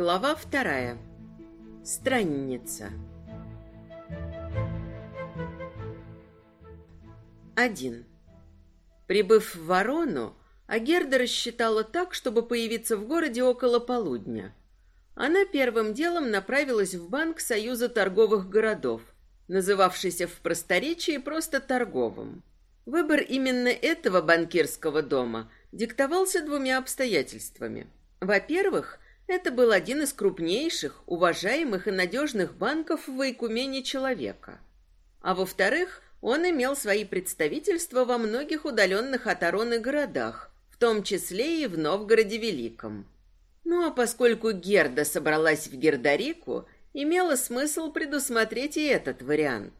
Глава вторая. Странница. Один. Прибыв в Ворону, Агерда рассчитала так, чтобы появиться в городе около полудня. Она первым делом направилась в банк Союза торговых городов, называвшийся в просторечии просто торговым. Выбор именно этого банкирского дома диктовался двумя обстоятельствами. Во-первых, это был один из крупнейших, уважаемых и надежных банков в Вайкумене человека. А во-вторых, он имел свои представительства во многих удаленных от Ароны городах, в том числе и в Новгороде Великом. Ну а поскольку Герда собралась в Гердарику, имело смысл предусмотреть и этот вариант.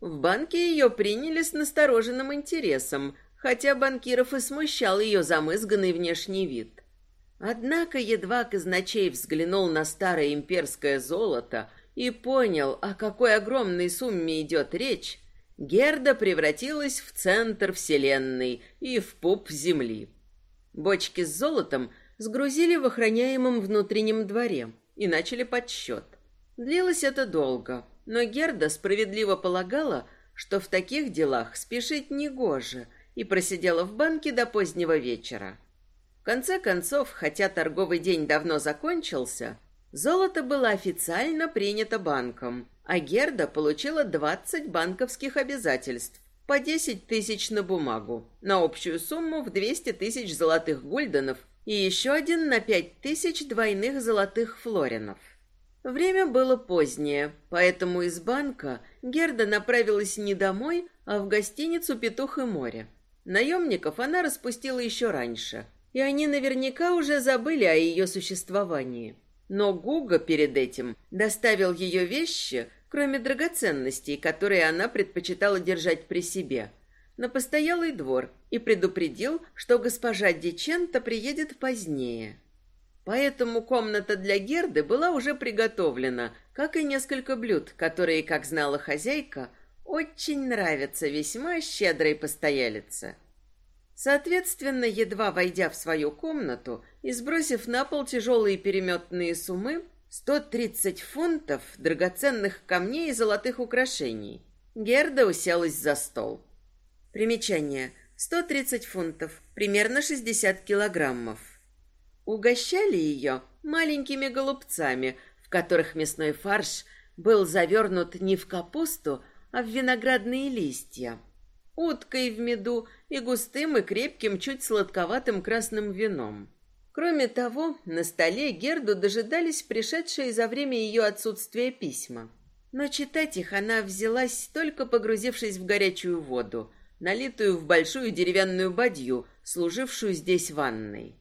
В банке ее приняли с настороженным интересом, хотя банкиров и смущал ее замызганный внешний вид. Однако едва казначей взглянул на старое имперское золото и понял, о какой огромной сумме идет речь, Герда превратилась в центр вселенной и в пуп земли. Бочки с золотом сгрузили в охраняемом внутреннем дворе и начали подсчет. Длилось это долго, но Герда справедливо полагала, что в таких делах спешить негоже, и просидела в банке до позднего вечера. Конце концов, хотя торговый день давно закончился, золото было официально принято банком, а Герда получила 20 банковских обязательств по 10 тысяч на бумагу, на общую сумму в 200 тысяч золотых гульденов и еще один на 5 тысяч двойных золотых флоринов. Время было позднее, поэтому из банка Герда направилась не домой, а в гостиницу «Петух и море». Наемников она распустила еще раньше – и они наверняка уже забыли о ее существовании. Но Гуга перед этим доставил ее вещи, кроме драгоценностей, которые она предпочитала держать при себе, на постоялый двор и предупредил, что госпожа Дичента приедет позднее. Поэтому комната для Герды была уже приготовлена, как и несколько блюд, которые, как знала хозяйка, очень нравятся весьма щедрой постоялице. Соответственно, едва войдя в свою комнату и сбросив на пол тяжелые переметные суммы, 130 фунтов драгоценных камней и золотых украшений, Герда уселась за стол. Примечание. 130 фунтов, примерно 60 килограммов. Угощали ее маленькими голубцами, в которых мясной фарш был завернут не в капусту, а в виноградные листья – уткой в меду и густым и крепким, чуть сладковатым красным вином. Кроме того, на столе Герду дожидались пришедшие за время ее отсутствия письма. Но читать их она взялась, только погрузившись в горячую воду, налитую в большую деревянную бадью, служившую здесь ванной.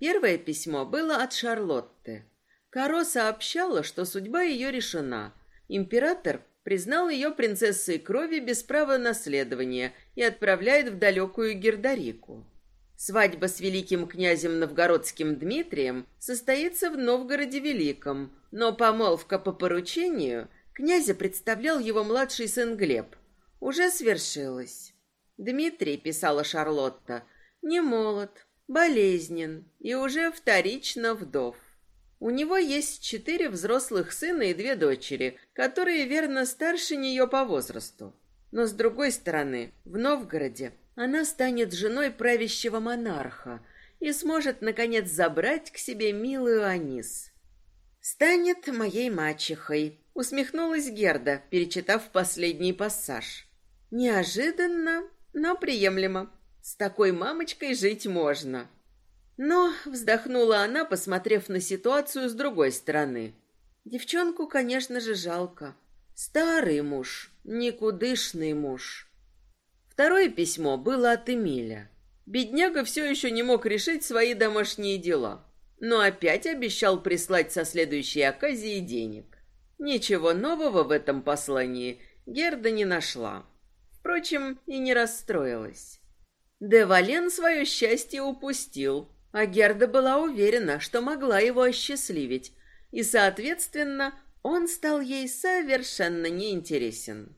Первое письмо было от Шарлотты. Каро сообщала, что судьба ее решена. Император признал ее принцессой крови без права наследования и отправляет в далекую Гердарику. Свадьба с великим князем новгородским Дмитрием состоится в Новгороде Великом, но помолвка по поручению князя представлял его младший сын Глеб. Уже свершилась. Дмитрий, писала Шарлотта, не молод, болезнен и уже вторично вдов. У него есть четыре взрослых сына и две дочери, которые, верно, старше нее по возрасту. Но, с другой стороны, в Новгороде она станет женой правящего монарха и сможет, наконец, забрать к себе милую Анис. «Станет моей мачехой», — усмехнулась Герда, перечитав последний пассаж. «Неожиданно, но приемлемо. С такой мамочкой жить можно». Но вздохнула она, посмотрев на ситуацию с другой стороны. Девчонку, конечно же, жалко. Старый муж, никудышный муж. Второе письмо было от Эмиля. Бедняга все еще не мог решить свои домашние дела, но опять обещал прислать со следующей оказии денег. Ничего нового в этом послании Герда не нашла. Впрочем, и не расстроилась. Де Вален свое счастье упустил, а Герда была уверена, что могла его осчастливить, и, соответственно, он стал ей совершенно неинтересен.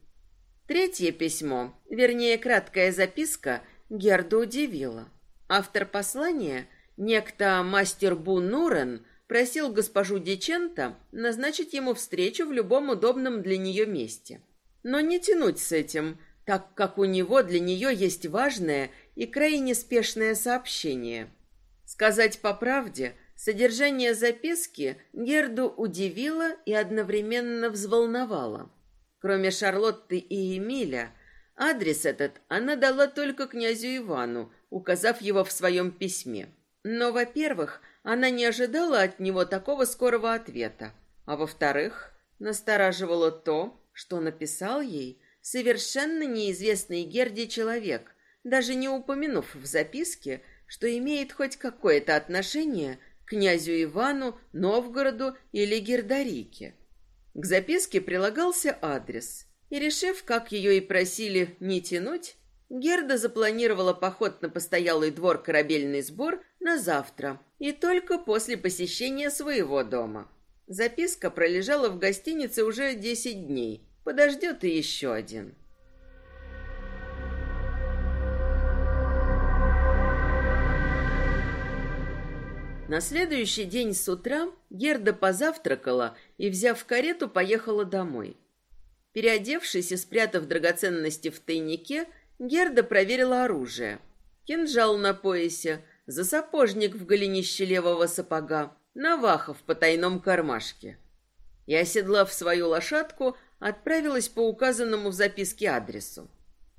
Третье письмо, вернее, краткая записка, Герду удивила. Автор послания, некто мастер Бу Нурен, просил госпожу Дичента назначить ему встречу в любом удобном для нее месте. Но не тянуть с этим, так как у него для нее есть важное и крайне спешное сообщение. Сказать по правде, содержание записки Герду удивило и одновременно взволновало. Кроме Шарлотты и Эмиля, адрес этот она дала только князю Ивану, указав его в своем письме. Но, во-первых, она не ожидала от него такого скорого ответа, а во-вторых, настораживало то, что написал ей совершенно неизвестный Герде человек, даже не упомянув в записке, что имеет хоть какое-то отношение к князю Ивану, Новгороду или Гердарике. К записке прилагался адрес, и, решив, как ее и просили, не тянуть, Герда запланировала поход на постоялый двор «Корабельный сбор» на завтра и только после посещения своего дома. Записка пролежала в гостинице уже десять дней, подождет и еще один. На следующий день с утра Герда позавтракала и, взяв карету, поехала домой. Переодевшись и спрятав драгоценности в тайнике, Герда проверила оружие. Кинжал на поясе, засапожник в голенище левого сапога, наваха в потайном кармашке. И, оседлав свою лошадку, отправилась по указанному в записке адресу.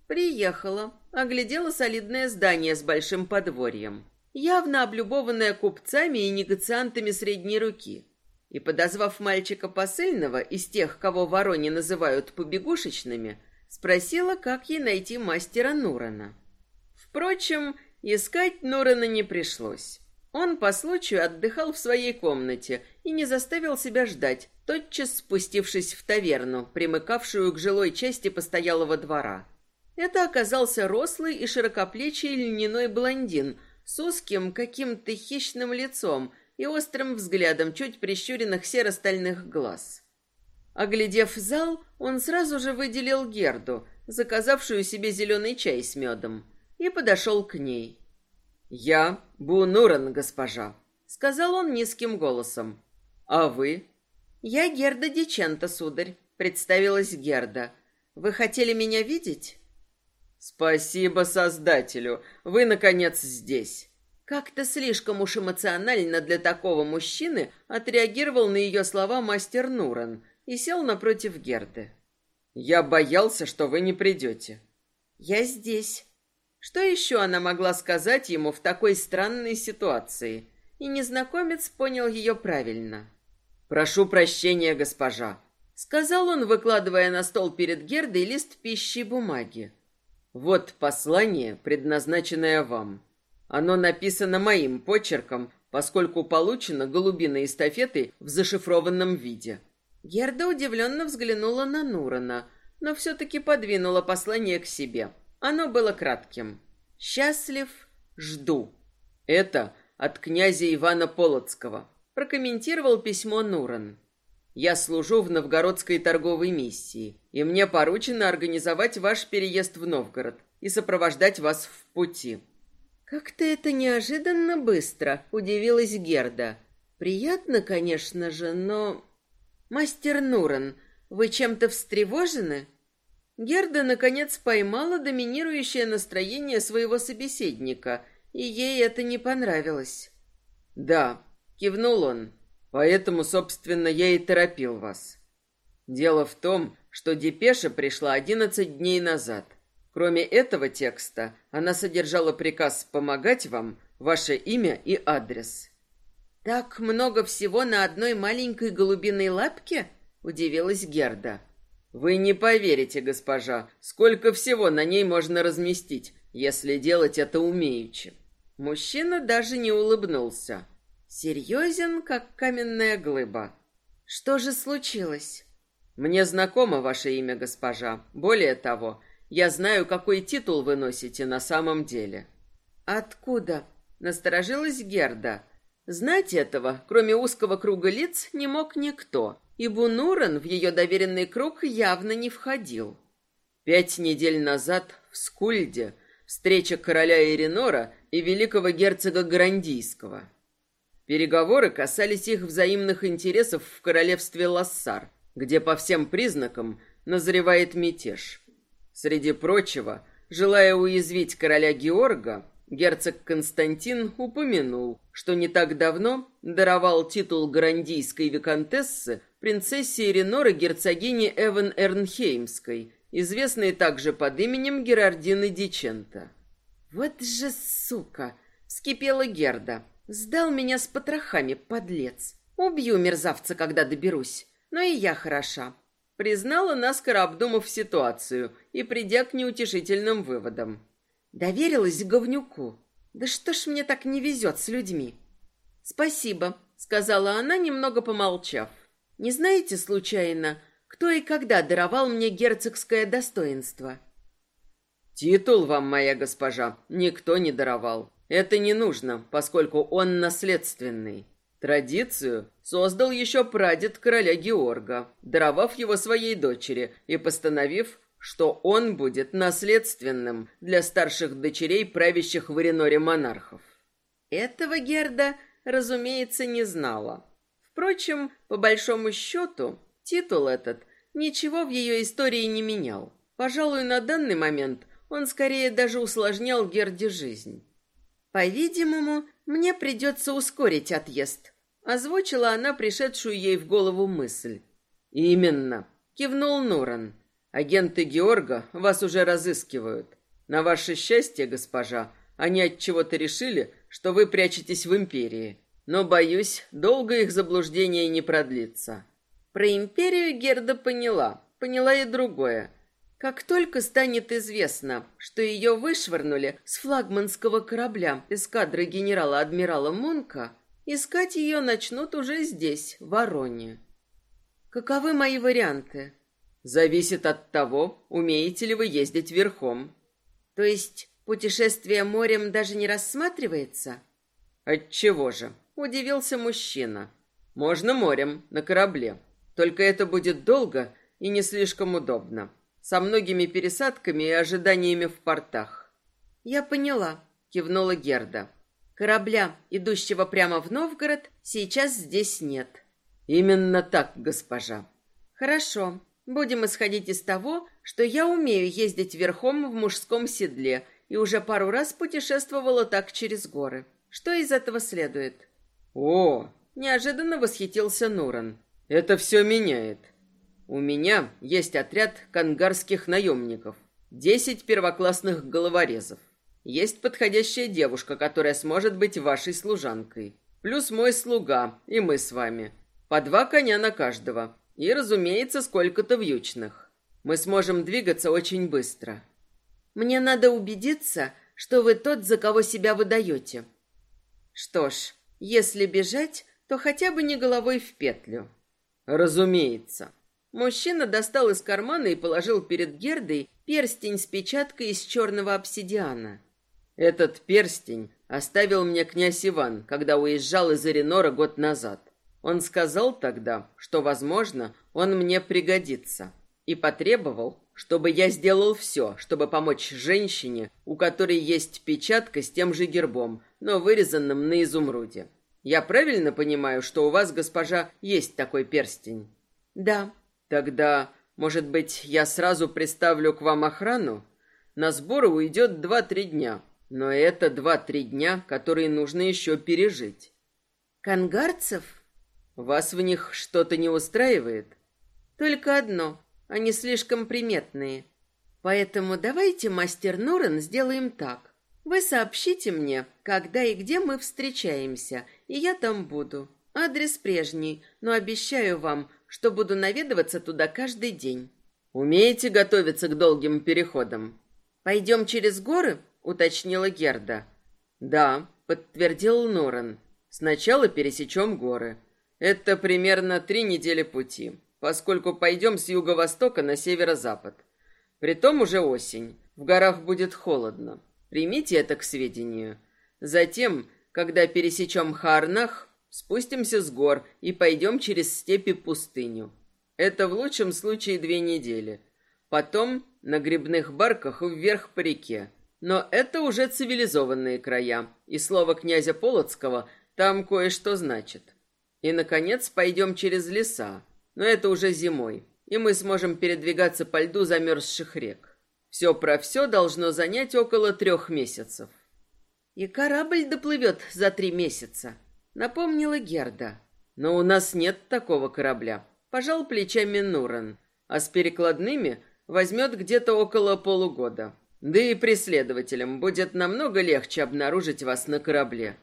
Приехала, оглядела солидное здание с большим подворьем явно облюбованная купцами и негациантами средней руки. И, подозвав мальчика посыльного из тех, кого Вороне называют побегушечными, спросила, как ей найти мастера Нурана. Впрочем, искать Нурана не пришлось. Он по случаю отдыхал в своей комнате и не заставил себя ждать, тотчас спустившись в таверну, примыкавшую к жилой части постоялого двора. Это оказался рослый и широкоплечий льняной блондин с узким каким-то хищным лицом и острым взглядом чуть прищуренных серо-стальных глаз. Оглядев зал, он сразу же выделил Герду, заказавшую себе зеленый чай с медом, и подошел к ней. «Я Бунуран, госпожа», — сказал он низким голосом. «А вы?» «Я Герда Дичента, сударь», — представилась Герда. «Вы хотели меня видеть?» Спасибо Создателю, вы наконец здесь. Как-то слишком уж эмоционально для такого мужчины отреагировал на ее слова мастер Нуран и сел напротив Герды. Я боялся, что вы не придете. Я здесь. Что еще она могла сказать ему в такой странной ситуации? И незнакомец понял ее правильно. Прошу прощения, госпожа, сказал он, выкладывая на стол перед Гердой лист пищи и бумаги. Вот послание, предназначенное вам. Оно написано моим почерком, поскольку получено голубиной эстафеты в зашифрованном виде. Герда удивленно взглянула на Нурана, но все-таки подвинула послание к себе. Оно было кратким. «Счастлив, жду». Это от князя Ивана Полоцкого. Прокомментировал письмо Нуран. Я служу в новгородской торговой миссии, и мне поручено организовать ваш переезд в Новгород и сопровождать вас в пути. Как-то это неожиданно быстро, удивилась Герда. Приятно, конечно же, но Мастер Нуран, вы чем-то встревожены? Герда наконец поймала доминирующее настроение своего собеседника, и ей это не понравилось. Да, кивнул он. Поэтому, собственно, я и торопил вас. Дело в том, что депеша пришла одиннадцать дней назад. Кроме этого текста, она содержала приказ помогать вам, ваше имя и адрес. Так много всего на одной маленькой голубиной лапке? удивилась Герда. Вы не поверите, госпожа, сколько всего на ней можно разместить, если делать это умеючи. Мужчина даже не улыбнулся. Серьезен, как каменная глыба. Что же случилось? Мне знакомо ваше имя, госпожа. Более того, я знаю, какой титул вы носите на самом деле. Откуда? Насторожилась Герда. Знать этого, кроме узкого круга лиц, не мог никто, и Бунуран в ее доверенный круг явно не входил. Пять недель назад в Скульде встреча короля Иринора и великого герцога Грандийского. Переговоры касались их взаимных интересов в королевстве Лассар, где по всем признакам назревает мятеж. Среди прочего, желая уязвить короля Георга, герцог Константин упомянул, что не так давно даровал титул грандийской виконтессы принцессе Иринора герцогине Эван Эрнхеймской, известной также под именем Герардины Дичента. «Вот же сука!» — вскипела Герда. «Сдал меня с потрохами, подлец. Убью мерзавца, когда доберусь. Но и я хороша». Признала, наскоро обдумав ситуацию и придя к неутешительным выводам. Доверилась говнюку. Да что ж мне так не везет с людьми? Спасибо, сказала она, немного помолчав. Не знаете, случайно, кто и когда даровал мне герцогское достоинство? Титул вам, моя госпожа, никто не даровал. Это не нужно, поскольку он наследственный. Традицию создал еще прадед короля Георга, даровав его своей дочери и постановив, что он будет наследственным для старших дочерей правящих в Иреноре монархов. Этого Герда, разумеется, не знала. Впрочем, по большому счету, титул этот ничего в ее истории не менял. Пожалуй, на данный момент он скорее даже усложнял Герде жизнь. По-видимому, мне придется ускорить отъезд, озвучила она пришедшую ей в голову мысль. Именно, кивнул Нуран. Агенты Георга вас уже разыскивают. На ваше счастье, госпожа, они от чего-то решили, что вы прячетесь в империи. Но боюсь, долго их заблуждение не продлится. Про империю Герда поняла, поняла и другое. Как только станет известно, что ее вышвырнули с флагманского корабля эскадры генерала-адмирала Монка, искать ее начнут уже здесь, в Вороне. Каковы мои варианты? Зависит от того, умеете ли вы ездить верхом. То есть путешествие морем даже не рассматривается? Отчего же? Удивился мужчина. Можно морем, на корабле. Только это будет долго и не слишком удобно. Со многими пересадками и ожиданиями в портах. Я поняла, кивнула Герда. Корабля, идущего прямо в Новгород, сейчас здесь нет. Именно так, госпожа. Хорошо. Будем исходить из того, что я умею ездить верхом в мужском седле и уже пару раз путешествовала так через горы. Что из этого следует? О, неожиданно восхитился Нуран. Это все меняет. У меня есть отряд кангарских наемников. Десять первоклассных головорезов. Есть подходящая девушка, которая сможет быть вашей служанкой. Плюс мой слуга, и мы с вами. По два коня на каждого. И, разумеется, сколько-то вьючных. Мы сможем двигаться очень быстро. Мне надо убедиться, что вы тот, за кого себя выдаете. Что ж, если бежать, то хотя бы не головой в петлю. Разумеется. Мужчина достал из кармана и положил перед Гердой перстень с печаткой из черного обсидиана. Этот перстень оставил мне князь Иван, когда уезжал из Иринора год назад. Он сказал тогда, что, возможно, он мне пригодится, и потребовал, чтобы я сделал все, чтобы помочь женщине, у которой есть печатка с тем же гербом, но вырезанным на изумруде. Я правильно понимаю, что у вас, госпожа, есть такой перстень? Да. Тогда, может быть, я сразу приставлю к вам охрану? На сборы уйдет два-три дня, но это два-три дня, которые нужно еще пережить. Кангарцев? Вас в них что-то не устраивает? Только одно. Они слишком приметные. Поэтому давайте, мастер Норен, сделаем так. Вы сообщите мне, когда и где мы встречаемся, и я там буду. Адрес прежний, но обещаю вам, что буду наведываться туда каждый день. Умеете готовиться к долгим переходам? Пойдем через горы? уточнила Герда. Да, подтвердил Норен. Сначала пересечем горы. Это примерно три недели пути, поскольку пойдем с юго-востока на северо-запад. Притом уже осень, в горах будет холодно. Примите это к сведению. Затем, когда пересечем Харнах, спустимся с гор и пойдем через степи пустыню. Это в лучшем случае две недели. Потом на грибных барках вверх по реке. Но это уже цивилизованные края, и слово князя Полоцкого Там кое-что значит. И, наконец, пойдем через леса. Но это уже зимой, и мы сможем передвигаться по льду замерзших рек. Все про все должно занять около трех месяцев. И корабль доплывет за три месяца, напомнила Герда. Но у нас нет такого корабля. Пожал плечами Нуран. А с перекладными возьмет где-то около полугода. Да и преследователям будет намного легче обнаружить вас на корабле.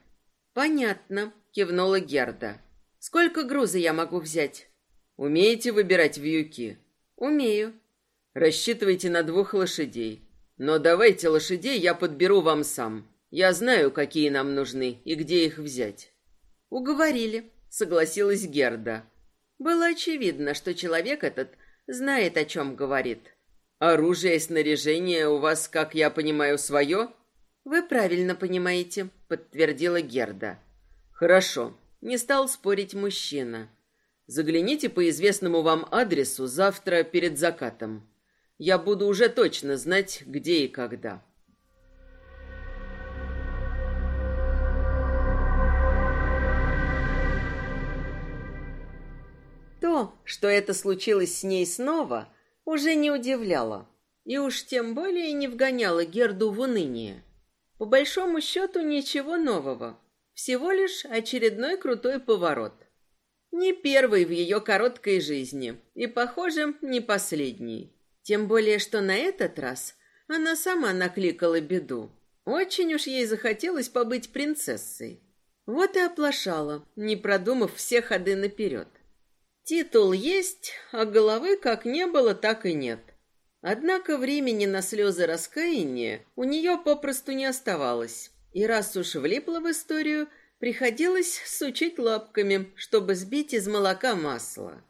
Понятно, кивнула Герда. Сколько груза я могу взять? Умеете выбирать вьюки? Умею. Рассчитывайте на двух лошадей. Но давайте лошадей я подберу вам сам. Я знаю, какие нам нужны и где их взять. Уговорили, согласилась Герда. Было очевидно, что человек этот знает, о чем говорит. Оружие и снаряжение у вас, как я понимаю, свое? Вы правильно понимаете, подтвердила Герда. Хорошо, не стал спорить мужчина. Загляните по известному вам адресу завтра перед закатом. Я буду уже точно знать, где и когда. То, что это случилось с ней снова, уже не удивляло. И уж тем более не вгоняло Герду в уныние. По большому счету ничего нового. Всего лишь очередной крутой поворот. Не первый в ее короткой жизни. И, похоже, не последний. Тем более, что на этот раз она сама накликала беду. Очень уж ей захотелось побыть принцессой. Вот и оплошала, не продумав все ходы наперед. Титул есть, а головы как не было, так и нет. Однако времени на слезы раскаяния у нее попросту не оставалось. И раз уж влипла в историю, приходилось сучить лапками, чтобы сбить из молока масло.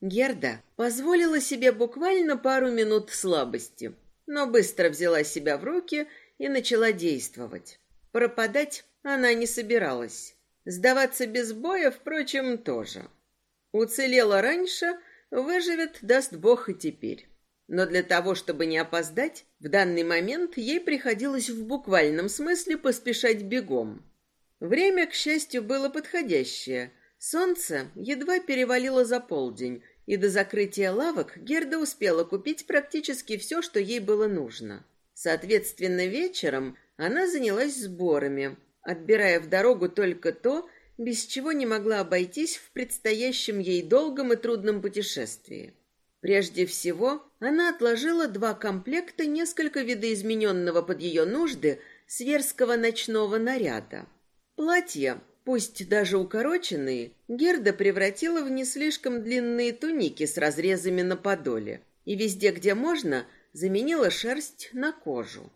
Герда позволила себе буквально пару минут слабости, но быстро взяла себя в руки и начала действовать. Пропадать она не собиралась. Сдаваться без боя, впрочем, тоже. Уцелела раньше, выживет, даст бог и теперь. Но для того, чтобы не опоздать, в данный момент ей приходилось в буквальном смысле поспешать бегом. Время, к счастью, было подходящее. Солнце едва перевалило за полдень, и до закрытия лавок Герда успела купить практически все, что ей было нужно. Соответственно, вечером она занялась сборами, отбирая в дорогу только то, без чего не могла обойтись в предстоящем ей долгом и трудном путешествии. Прежде всего, она отложила два комплекта несколько видоизмененного под ее нужды сверского ночного наряда. Платья, пусть даже укороченные, Герда превратила в не слишком длинные туники с разрезами на подоле и везде, где можно, заменила шерсть на кожу.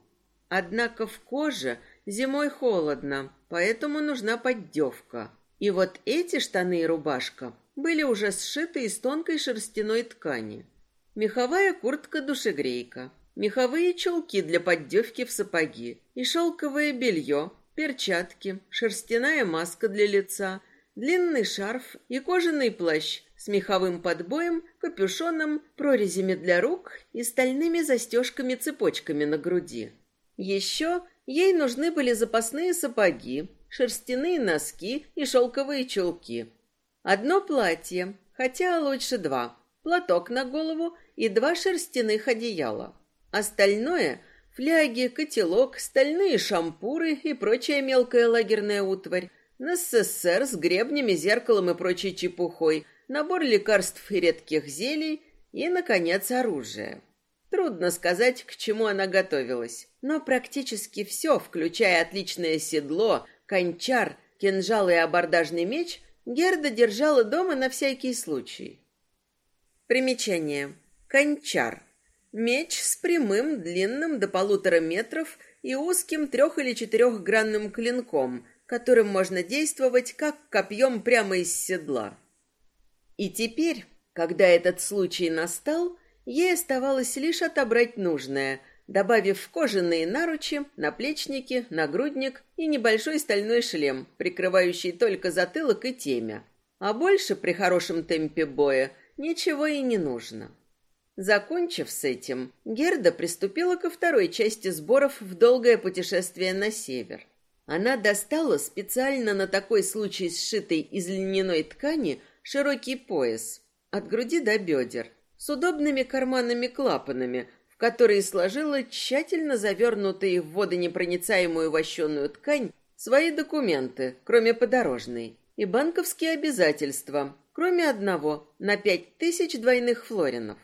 Однако в коже зимой холодно, поэтому нужна поддевка. И вот эти штаны и рубашка были уже сшиты из тонкой шерстяной ткани. Меховая куртка-душегрейка, меховые чулки для поддевки в сапоги и шелковое белье, перчатки, шерстяная маска для лица, длинный шарф и кожаный плащ с меховым подбоем, капюшоном, прорезями для рук и стальными застежками-цепочками на груди. Еще ей нужны были запасные сапоги, шерстяные носки и шелковые чулки. Одно платье, хотя лучше два, платок на голову и два шерстяных одеяла. Остальное – фляги, котелок, стальные шампуры и прочая мелкая лагерная утварь, НССР с гребнями, зеркалом и прочей чепухой, набор лекарств и редких зелий и, наконец, оружие. Трудно сказать, к чему она готовилась, но практически все, включая отличное седло, кончар, кинжал и абордажный меч, Герда держала дома на всякий случай. Примечание. Кончар. Меч с прямым, длинным до полутора метров и узким трех- или четырехгранным клинком, которым можно действовать как копьем прямо из седла. И теперь, когда этот случай настал, ей оставалось лишь отобрать нужное, добавив кожаные наручи, наплечники, нагрудник и небольшой стальной шлем, прикрывающий только затылок и темя. А больше при хорошем темпе боя ничего и не нужно. Закончив с этим, Герда приступила ко второй части сборов в долгое путешествие на север. Она достала специально на такой случай сшитый из льняной ткани широкий пояс от груди до бедер с удобными карманами-клапанами, в которые сложила тщательно завернутые в водонепроницаемую вощеную ткань свои документы, кроме подорожной, и банковские обязательства, кроме одного, на пять тысяч двойных флоринов.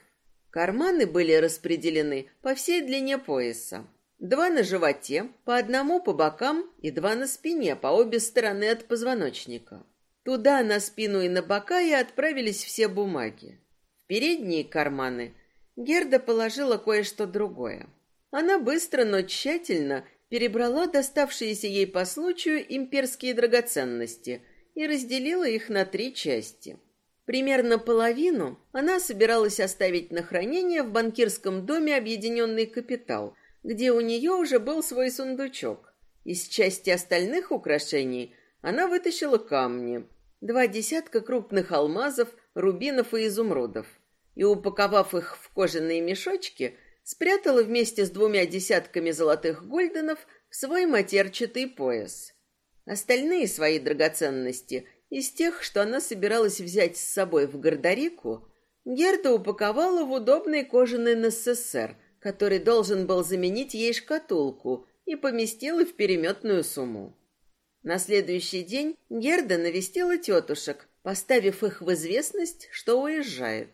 Карманы были распределены по всей длине пояса. Два на животе, по одному по бокам и два на спине, по обе стороны от позвоночника. Туда, на спину и на бока и отправились все бумаги. Передние карманы Герда положила кое-что другое. Она быстро, но тщательно перебрала доставшиеся ей по случаю имперские драгоценности и разделила их на три части. Примерно половину она собиралась оставить на хранение в банкирском доме «Объединенный капитал», где у нее уже был свой сундучок. Из части остальных украшений она вытащила камни, два десятка крупных алмазов, рубинов и изумрудов, и, упаковав их в кожаные мешочки, спрятала вместе с двумя десятками золотых гульденов в свой матерчатый пояс. Остальные свои драгоценности из тех, что она собиралась взять с собой в Гордарику, Герда упаковала в удобный кожаный НССР, который должен был заменить ей шкатулку, и поместила в переметную сумму. На следующий день Герда навестила тетушек, поставив их в известность, что уезжает.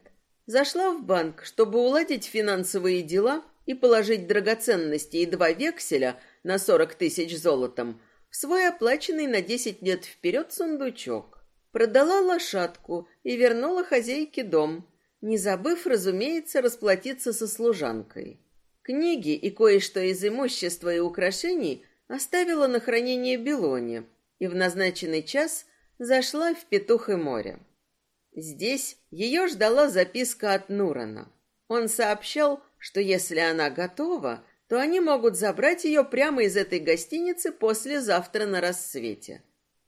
Зашла в банк, чтобы уладить финансовые дела и положить драгоценности и два векселя на сорок тысяч золотом в свой оплаченный на десять лет вперед сундучок. Продала лошадку и вернула хозяйке дом, не забыв, разумеется, расплатиться со служанкой. Книги и кое-что из имущества и украшений оставила на хранение Белоне и в назначенный час зашла в Петух и море. Здесь ее ждала записка от Нурана. Он сообщал, что если она готова, то они могут забрать ее прямо из этой гостиницы послезавтра на рассвете.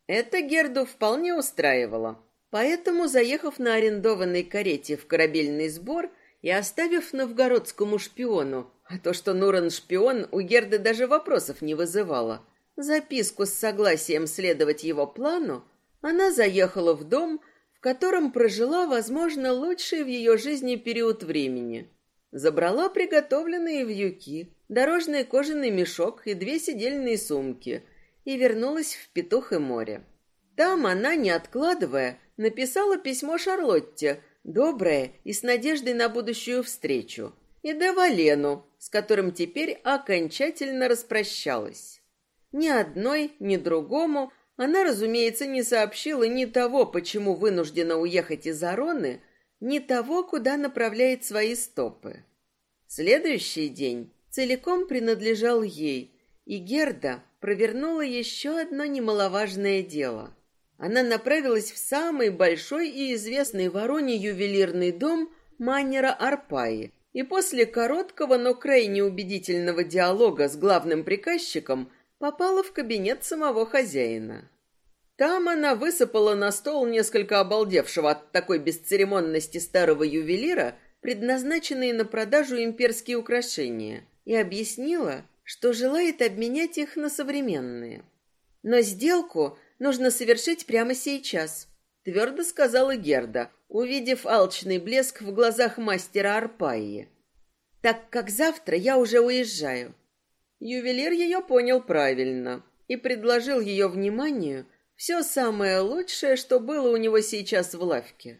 Это Герду вполне устраивало. Поэтому, заехав на арендованной карете в корабельный сбор и оставив новгородскому шпиону а то, что Нуран шпион, у Герды даже вопросов не вызывало. Записку с согласием следовать его плану, она заехала в дом, в котором прожила, возможно, лучший в ее жизни период времени. Забрала приготовленные вьюки, дорожный кожаный мешок и две сидельные сумки и вернулась в Петух и море. Там она, не откладывая, написала письмо Шарлотте, доброе и с надеждой на будущую встречу, и де Валену, с которым теперь окончательно распрощалась. Ни одной, ни другому она, разумеется, не сообщила ни того, почему вынуждена уехать из Ароны, ни того, куда направляет свои стопы. Следующий день целиком принадлежал ей, и Герда провернула еще одно немаловажное дело. Она направилась в самый большой и известный в Ароне ювелирный дом Маннера Арпаи, и после короткого, но крайне убедительного диалога с главным приказчиком попала в кабинет самого хозяина. Там она высыпала на стол несколько обалдевшего от такой бесцеремонности старого ювелира, предназначенные на продажу имперские украшения, и объяснила, что желает обменять их на современные. Но сделку нужно совершить прямо сейчас, твердо сказала Герда, увидев алчный блеск в глазах мастера Арпаи. Так как завтра я уже уезжаю. Ювелир ее понял правильно и предложил ее вниманию все самое лучшее, что было у него сейчас в лавке.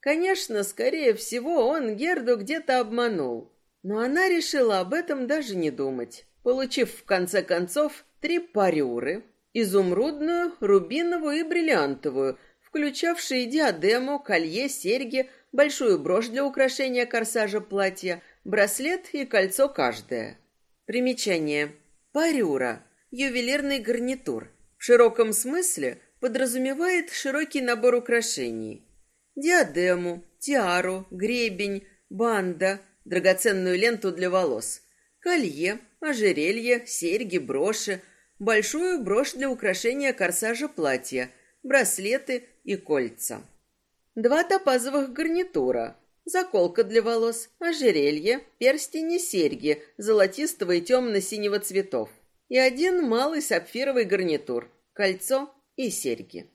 Конечно, скорее всего, он Герду где-то обманул, но она решила об этом даже не думать, получив в конце концов три парюры, изумрудную, рубиновую и бриллиантовую, включавшие диадему, колье, серьги, большую брошь для украшения корсажа платья, браслет и кольцо каждое. Примечание. Парюра. Ювелирный гарнитур. В широком смысле подразумевает широкий набор украшений. Диадему, тиару, гребень, банда, драгоценную ленту для волос, колье, ожерелье, серьги, броши, большую брошь для украшения корсажа платья, браслеты и кольца. Два топазовых гарнитура, заколка для волос, ожерелье, перстень и серьги золотистого и темно-синего цветов, и один малый сапфировый гарнитур, кольцо и серьги.